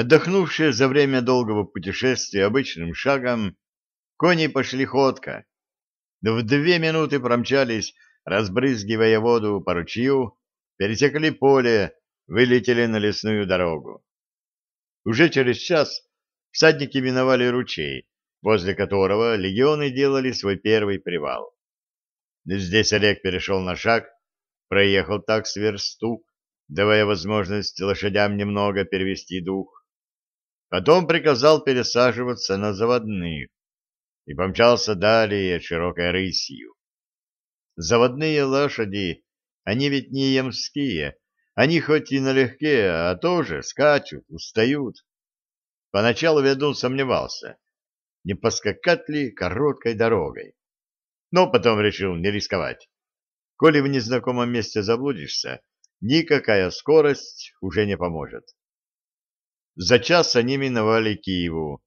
Отдохнувшие за время долгого путешествия обычным шагом, кони пошли ходко. В две минуты промчались, разбрызгивая воду по ручью, пересекли поле, вылетели на лесную дорогу. Уже через час всадники миновали ручей, возле которого легионы делали свой первый привал. Здесь Олег перешел на шаг, проехал так с версту, давая возможность лошадям немного перевести дух. Потом приказал пересаживаться на заводных и помчался далее широкой рысью. Заводные лошади, они ведь не ямские, они хоть и налегке, а тоже скачут, устают. Поначалу ведун сомневался, не поскакать ли короткой дорогой. Но потом решил не рисковать. Коли в незнакомом месте заблудишься, никакая скорость уже не поможет. За час они миновали Киеву.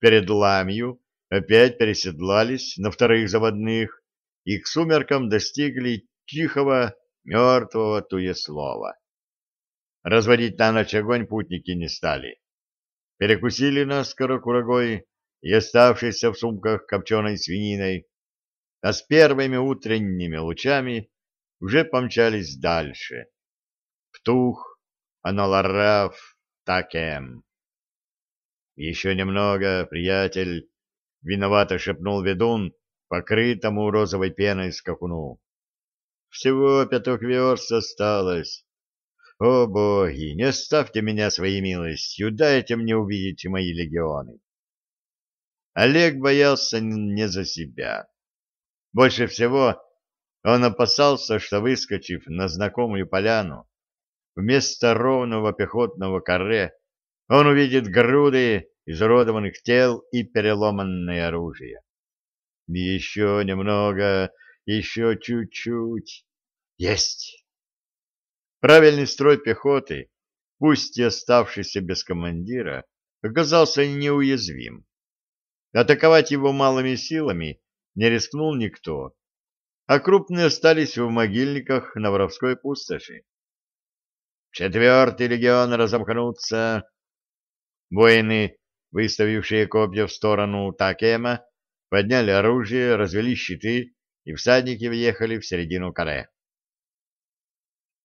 Перед Ламью опять переседлались на вторых заводных и к сумеркам достигли тихого, мертвого Туеслова. Разводить на ночь огонь путники не стали. Перекусили наскоро курагой и оставшейся в сумках копченой свининой, а с первыми утренними лучами уже помчались дальше. Птух, Аналараф, Такем. Еще немного, приятель, — виновато шепнул ведун, покрытому розовой пеной скакуну. Всего пяток верст осталось. О, боги, не оставьте меня своей милостью, дайте мне увидеть мои легионы. Олег боялся не за себя. Больше всего он опасался, что, выскочив на знакомую поляну, вместо ровного пехотного каре он увидит груды изуродованных тел и переломанное оружие. Еще немного, еще чуть-чуть. Есть! Правильный строй пехоты, пусть и оставшийся без командира, оказался неуязвим. Атаковать его малыми силами не рискнул никто, а крупные остались в могильниках на воровской пустоши. Четвертый легион разомкнуться. Воины, выставившие копья в сторону Такема, подняли оружие, развели щиты, и всадники въехали в середину каре.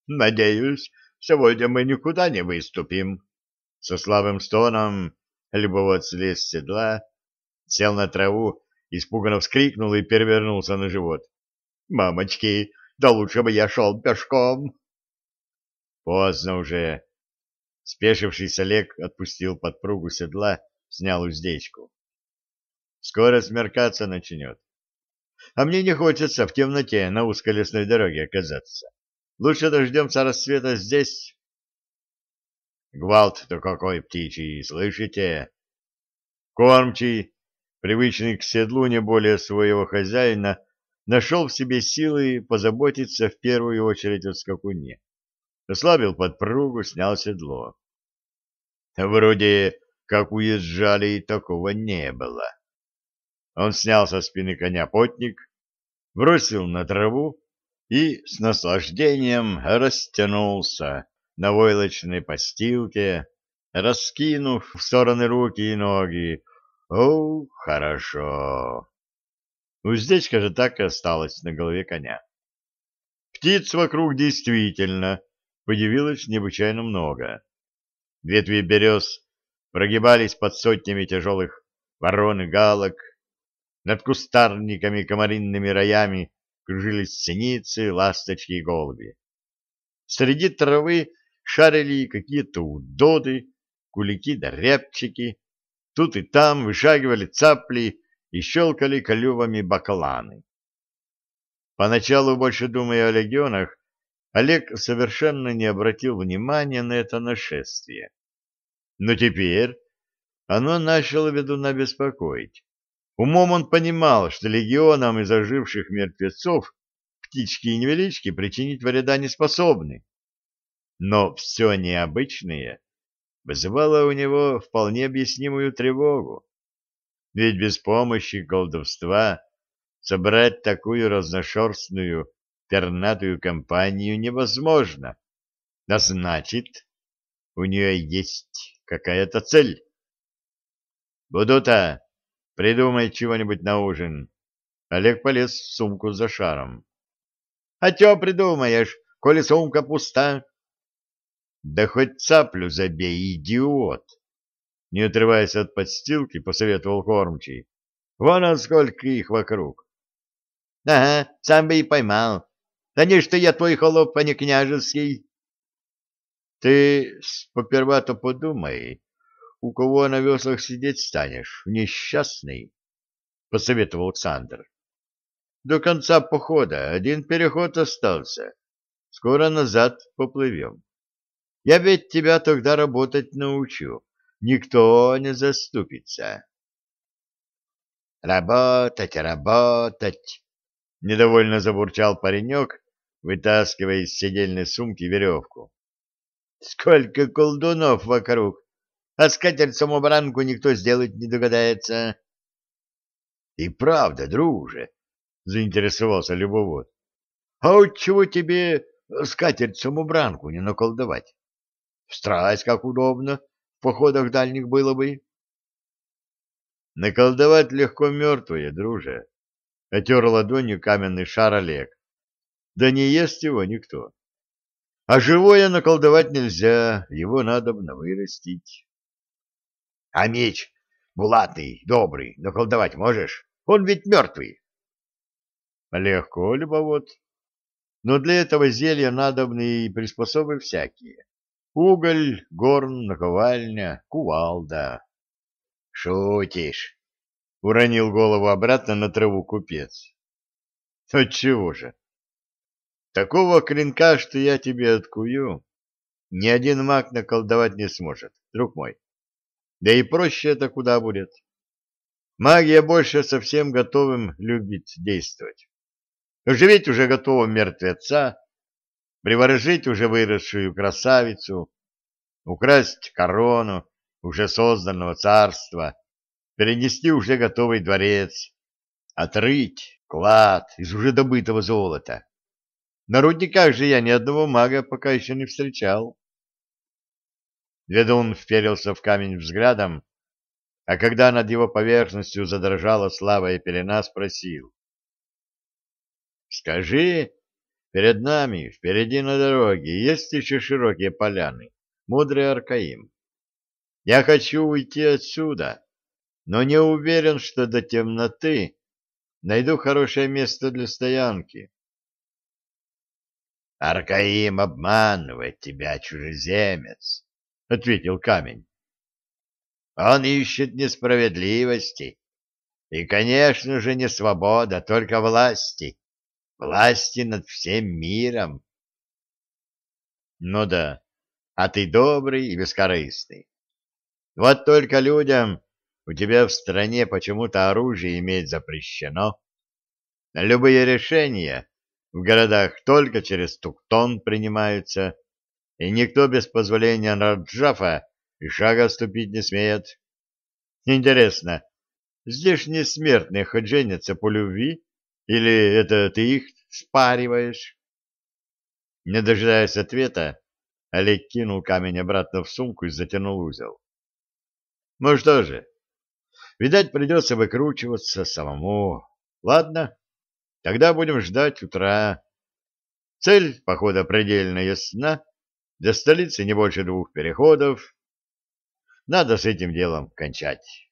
«Надеюсь, сегодня мы никуда не выступим». Со слабым стоном любовод слез седла, сел на траву, испуганно вскрикнул и перевернулся на живот. «Мамочки, да лучше бы я шел пешком!» Поздно уже. Спешившийся Олег отпустил подпругу седла, снял уздечку. Скоро смеркаться начнет. А мне не хочется в темноте на узкой лесной дороге оказаться. Лучше дождемся рассвета здесь. Гвалт-то какой птичий, слышите? Кормчий, привычный к седлу не более своего хозяина, нашел в себе силы позаботиться в первую очередь о скакуне. Ослабил подпругу, снял седло. Вроде как уезжали, такого не было. Он снял со спины коня потник, бросил на траву и с наслаждением растянулся на войлочной постилке, раскинув в стороны руки и ноги. О, хорошо! Уздечка же так и осталась на голове коня. Птиц вокруг действительно появилось необычайно много. Ветви берез прогибались под сотнями тяжелых ворон и галок, над кустарниками комаринными роями кружились синицы, ласточки и голуби. Среди травы шарили какие-то удоды, кулики да рябчики, тут и там вышагивали цапли и щелкали колювами бакланы. Поначалу, больше думая о легионах, Олег совершенно не обратил внимания на это нашествие. Но теперь оно начало ведуна беспокоить. Умом он понимал, что легионам из оживших мертвецов птички и невелички причинить вреда не способны. Но все необычное вызывало у него вполне объяснимую тревогу. Ведь без помощи колдовства собрать такую разношерстную пернатую компанию невозможно. А значит, у нее есть какая-то цель. Будута, придумай чего-нибудь на ужин. Олег полез в сумку за шаром. — А чё придумаешь, коли сумка пуста? — Да хоть цаплю забей, идиот! Не отрываясь от подстилки, посоветовал кормчий. — Вон сколько их вокруг. — Ага, сам бы и поймал. Да не что я твой холоп, а не княжеский. — Ты поперва-то подумай, у кого на веслах сидеть станешь, несчастный, — посоветовал Александр. — До конца похода один переход остался. Скоро назад поплывем. Я ведь тебя тогда работать научу. Никто не заступится. — Работать, работать! — недовольно забурчал паренек, вытаскивая из седельной сумки веревку. — Сколько колдунов вокруг! а скатерть-самобранку никто сделать не догадается. — И правда, друже, — заинтересовался любовод, — а от чего тебе скатерть-самобранку не наколдовать? В страсть как удобно, в походах дальних было бы. — Наколдовать легко мертвое, друже, — отер ладонью каменный шар Олег. — Да не ест его никто. А живое наколдовать нельзя, его надо вырастить. А меч булатный, добрый, наколдовать можешь? Он ведь мертвый. Легко, любовод. Но для этого зелья надобны и приспособы всякие. Уголь, горн, наковальня, кувалда. Шутишь? Уронил голову обратно на траву купец. Отчего же? Такого клинка, что я тебе откую, ни один маг наколдовать не сможет, друг мой. Да и проще это куда будет. Магия больше совсем готовым любит действовать. Оживить уже готового мертвеца, приворожить уже выросшую красавицу, украсть корону уже созданного царства, перенести уже готовый дворец, отрыть клад из уже добытого золота. На рудниках же я ни одного мага пока еще не встречал. Ведун вперился в камень взглядом, а когда над его поверхностью задрожала слабая пелена, спросил. — Скажи, перед нами, впереди на дороге, есть еще широкие поляны, мудрый Аркаим. Я хочу уйти отсюда, но не уверен, что до темноты найду хорошее место для стоянки. — Аркаим обманывает тебя, чужеземец, — ответил камень. Он ищет несправедливости. И, конечно же, не свобода, только власти. Власти над всем миром. Ну да, а ты добрый и бескорыстный. Вот только людям у тебя в стране почему-то оружие иметь запрещено. Любые решения в городах только через туктон принимаются, и никто без позволения Раджафа и шага ступить не смеет. Интересно, здешние смертные хоть женятся по любви, или это ты их спариваешь? Не дожидаясь ответа, Олег кинул камень обратно в сумку и затянул узел. Ну что же, видать, придется выкручиваться самому. Ладно, тогда будем ждать утра. Цель похода предельно ясна, до столицы не больше двух переходов. Надо с этим делом кончать.